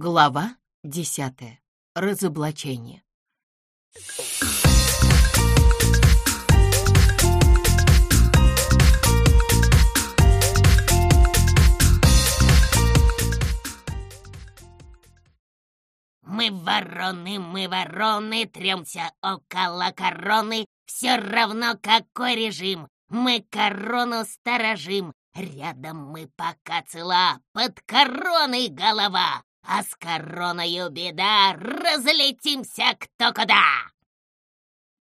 Глава десятая. Разоблачение. Мы вороны, мы вороны, тремся около короны, все равно какой режим, мы корону сторожим, рядом мы пока цела, под короной голова, а с короною беда, разлетимся кто куда.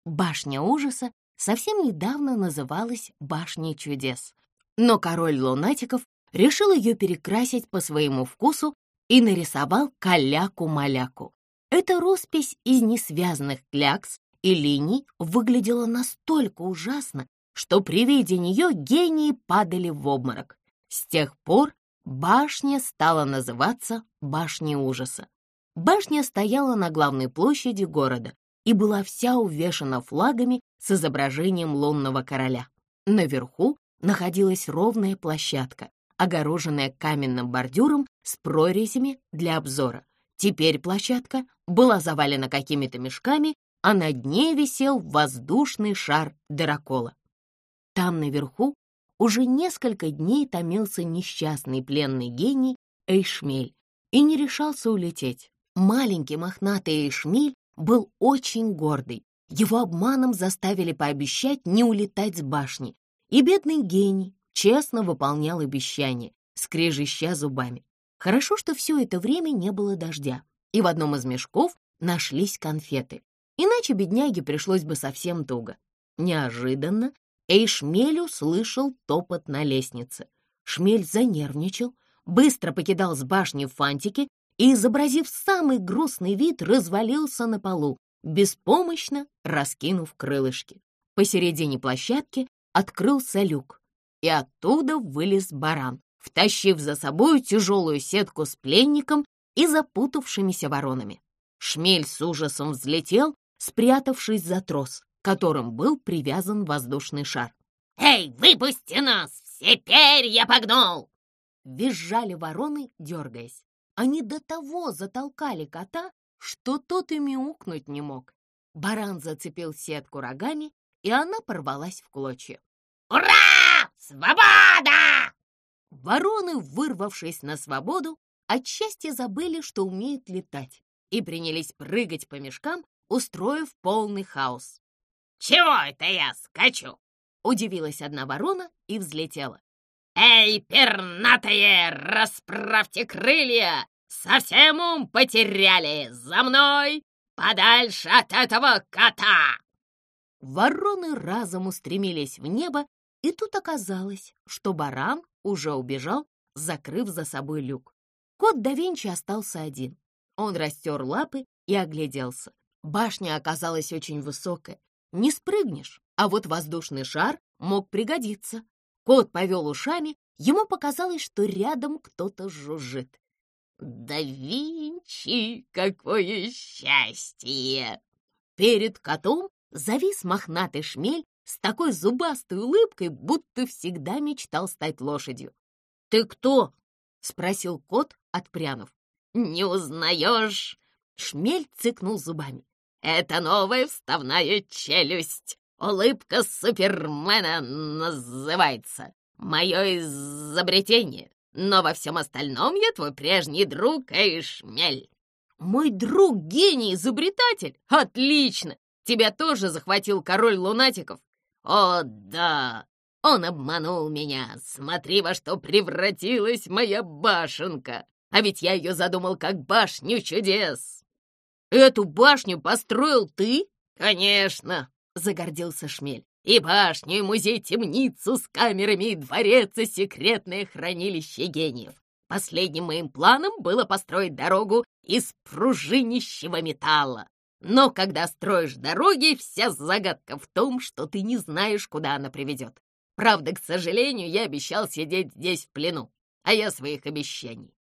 Башня ужаса совсем недавно называлась Башней чудес, но король лунатиков решил ее перекрасить по своему вкусу и нарисовал каляку-маляку. Эта роспись из несвязанных клякс и линий выглядела настолько ужасно, что при виде нее гении падали в обморок. С тех пор башня стала называться Башней ужаса. Башня стояла на главной площади города и была вся увешана флагами с изображением лунного короля. Наверху находилась ровная площадка, огороженная каменным бордюром с прорезями для обзора. Теперь площадка была завалена какими-то мешками, а над ней висел воздушный шар Дракола. Там наверху уже несколько дней томился несчастный пленный гений Эйшмель и не решался улететь. Маленький мохнатый Эйшмель был очень гордый. Его обманом заставили пообещать не улетать с башни, и бедный гений честно выполнял обещание, скрежеща зубами. Хорошо, что все это время не было дождя, и в одном из мешков нашлись конфеты. Иначе бедняге пришлось бы совсем туго. Неожиданно Эйшмель услышал топот на лестнице. Шмель занервничал, быстро покидал с башни фантики и, изобразив самый грустный вид, развалился на полу, беспомощно раскинув крылышки. Посередине площадки открылся люк, и оттуда вылез баран, втащив за собой тяжелую сетку с пленником и запутавшимися воронами. Шмель с ужасом взлетел, спрятавшись за трос, которым был привязан воздушный шар. «Эй, выпусти нас! Все перья погнул!» Визжали вороны, дергаясь. Они до того затолкали кота, что тот и мяукнуть не мог. Баран зацепил сетку рогами, и она порвалась в клочья. «Ура! Свобода!» Вороны, вырвавшись на свободу, от счастья забыли, что умеют летать, и принялись прыгать по мешкам, устроив полный хаос. «Чего это я скачу?» — удивилась одна ворона и взлетела. «Эй, пернатые, расправьте крылья! Совсем ум потеряли! За мной! Подальше от этого кота!» Вороны разом устремились в небо, и тут оказалось, что баран уже убежал, закрыв за собой люк. Кот да Винчи остался один. Он растер лапы и огляделся. Башня оказалась очень высокая. Не спрыгнешь, а вот воздушный шар мог пригодиться. Кот повел ушами, ему показалось, что рядом кто-то жужжит. «Да Винчи, какое счастье!» Перед котом завис мохнатый шмель с такой зубастой улыбкой, будто всегда мечтал стать лошадью. «Ты кто?» — спросил кот, отпрянув. «Не узнаешь?» — шмель цыкнул зубами. «Это новая вставная челюсть. Улыбка Супермена называется. Мое изобретение. Но во всем остальном я твой прежний друг Эйшмель». «Мой друг гений-изобретатель? Отлично! Тебя тоже захватил король лунатиков?» «О, да! Он обманул меня! Смотри, во что превратилась моя башенка! А ведь я ее задумал как башню чудес!» «Эту башню построил ты?» «Конечно!» — загордился Шмель. «И башню, и музей-темницу с камерами, и дворец, и секретное хранилище гениев. Последним моим планом было построить дорогу из пружинищего металла. Но когда строишь дороги, вся загадка в том, что ты не знаешь, куда она приведет. Правда, к сожалению, я обещал сидеть здесь в плену, а я своих обещаний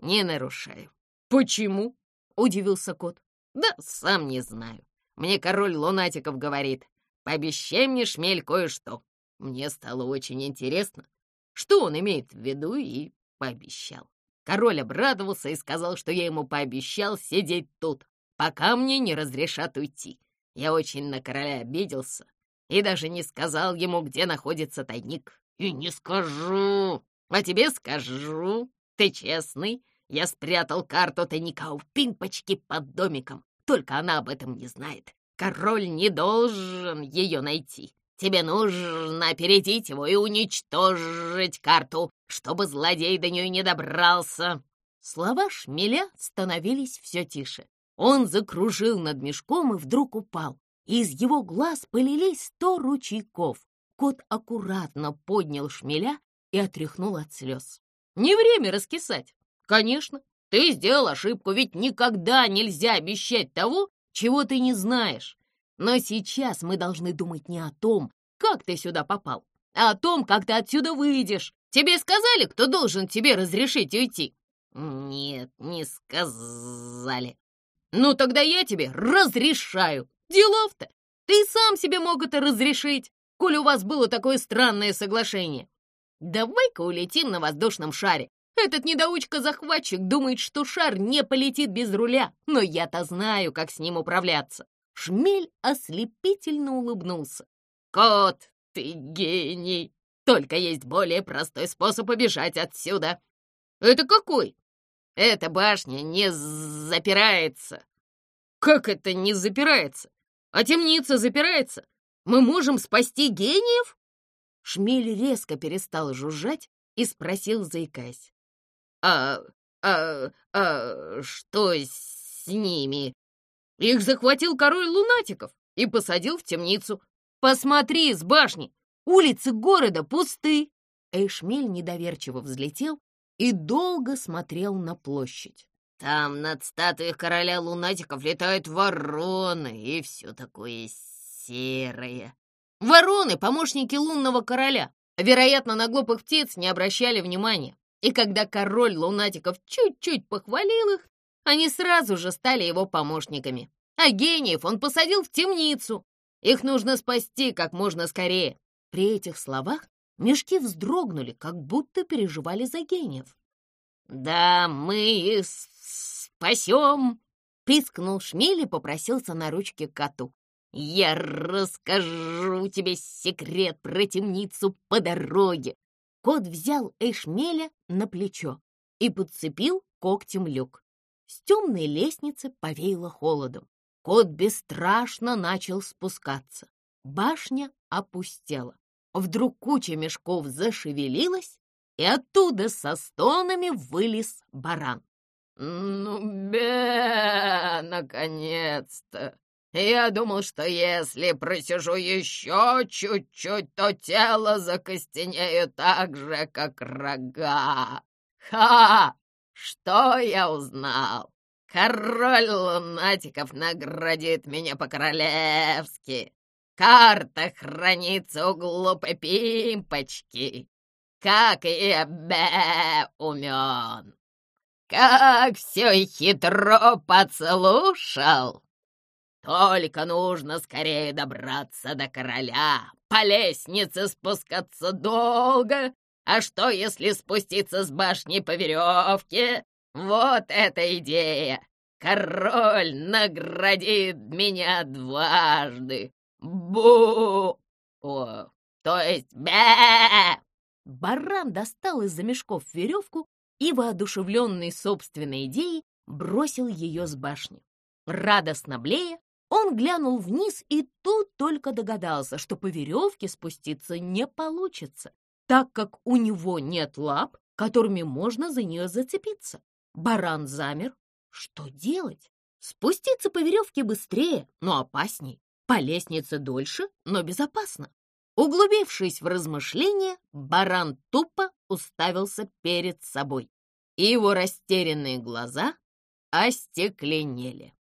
не нарушаю. «Почему?» — удивился кот. «Да сам не знаю. Мне король лунатиков говорит, пообещай мне, шмель, кое-что. Мне стало очень интересно, что он имеет в виду, и пообещал. Король обрадовался и сказал, что я ему пообещал сидеть тут, пока мне не разрешат уйти. Я очень на короля обиделся и даже не сказал ему, где находится тайник. И не скажу, а тебе скажу. Ты честный. Я спрятал карту тайника у Пимпочки под домиком. Только она об этом не знает. Король не должен ее найти. Тебе нужно опередить его и уничтожить карту, чтобы злодей до нее не добрался». Слова шмеля становились все тише. Он закружил над мешком и вдруг упал. Из его глаз полились сто ручейков. Кот аккуратно поднял шмеля и отряхнул от слез. «Не время раскисать. Конечно, ты сделал ошибку, ведь никогда нельзя обещать того, чего ты не знаешь. Но сейчас мы должны думать не о том, как ты сюда попал, а о том, как ты отсюда выйдешь. Тебе сказали, кто должен тебе разрешить уйти?» «Нет, не сказали». «Ну, тогда я тебе разрешаю. Делов-то. Ты сам себе мог это разрешить, коль у вас было такое странное соглашение. Давай-ка улетим на воздушном шаре. Этот недоучка-захватчик думает, что шар не полетит без руля, но я-то знаю, как с ним управляться». Шмель ослепительно улыбнулся. «Кот, ты гений! Только есть более простой способ убежать отсюда». «Это какой?» «Эта башня не запирается». «Как это не запирается? А темница запирается? Мы можем спасти гениев?» Шмель резко перестал жужжать и спросил, заикаясь. «А, а, а что с ними?» «Их захватил король лунатиков и посадил в темницу. Посмотри с башни, улицы города пусты!» Эйшмель недоверчиво взлетел и долго смотрел на площадь. «Там над статуей короля лунатиков летают вороны и все такое серое». «Вороны — помощники лунного короля. Вероятно, на глупых птиц не обращали внимания. И когда король лунатиков чуть-чуть похвалил их, они сразу же стали его помощниками. А гениев он посадил в темницу, их нужно спасти как можно скорее!» При этих словах мешки вздрогнули, как будто переживали за гениев. «Да, мы их спасем!» — пискнул Шмель и попросился на ручке коту. «Я расскажу тебе секрет про темницу по дороге!» Кот взял Эшмеля на плечо и подцепил когтем люк. С темной лестницы повеяло холодом. Кот бесстрашно начал спускаться. Башня опустела. Вдруг куча мешков зашевелилась, и оттуда со стонами вылез баран. «Ну, бе, наконец-то! Я думал, что если просижу еще чуть-чуть, то тело закостенеет так же, как рога. Ха! Что я узнал? Король лунатиков наградит меня по-королевски. Карта хранится у глупой пимпочки. Как я бе умен. Как все хитро подслушал. Только нужно скорее добраться до короля. По лестнице спускаться долго. А что, если спуститься с башни по веревке? Вот эта идея! Король наградит меня дважды! Бу! О, то есть бе! Баран достал из-за мешков веревку и, воодушевленный собственной идеей, бросил ее с башни. Радостно блея, он глянул вниз и тут только догадался, что по веревке спуститься не получится, так как у него нет лап, которыми можно за нее зацепиться. Баран замер. Что делать? Спуститься по веревке быстрее, но опасней. По лестнице дольше, но безопасно. Углубившись в размышления, баран тупо уставился перед собой, и его растерянные глаза остекленели.